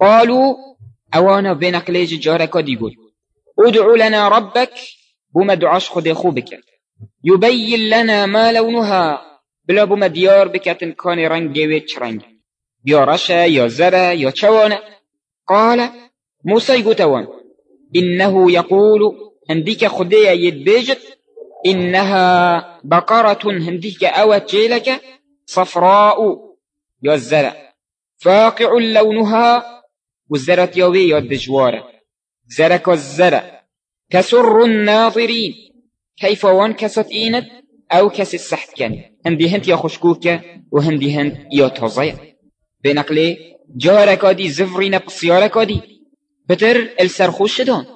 قالوا أوانا بنقليج جارك ديقول ادع لنا ربك بما دعاش خد خوبك يبين لنا ما لونها بلا بما ديار بكتن كان رنگ ويتش رنگ. يا رشا يا زرا يا چوانا قال موسى يقول إنه يقول هنديك خدية يدبيجت إنها بقرة هنديك أو تشيلك صفراء يا الزرع فاقع لونها والزرع يوي يا الدجوارة زرك الزرع كسر الناظرين. كيف وانكست إينت أو كس السحت كان. هندي هنت يا خشكوكة وهندي هنت يا تضيع بنقلي جارك دي زفرين بصيارك دي بتر السرخوش دون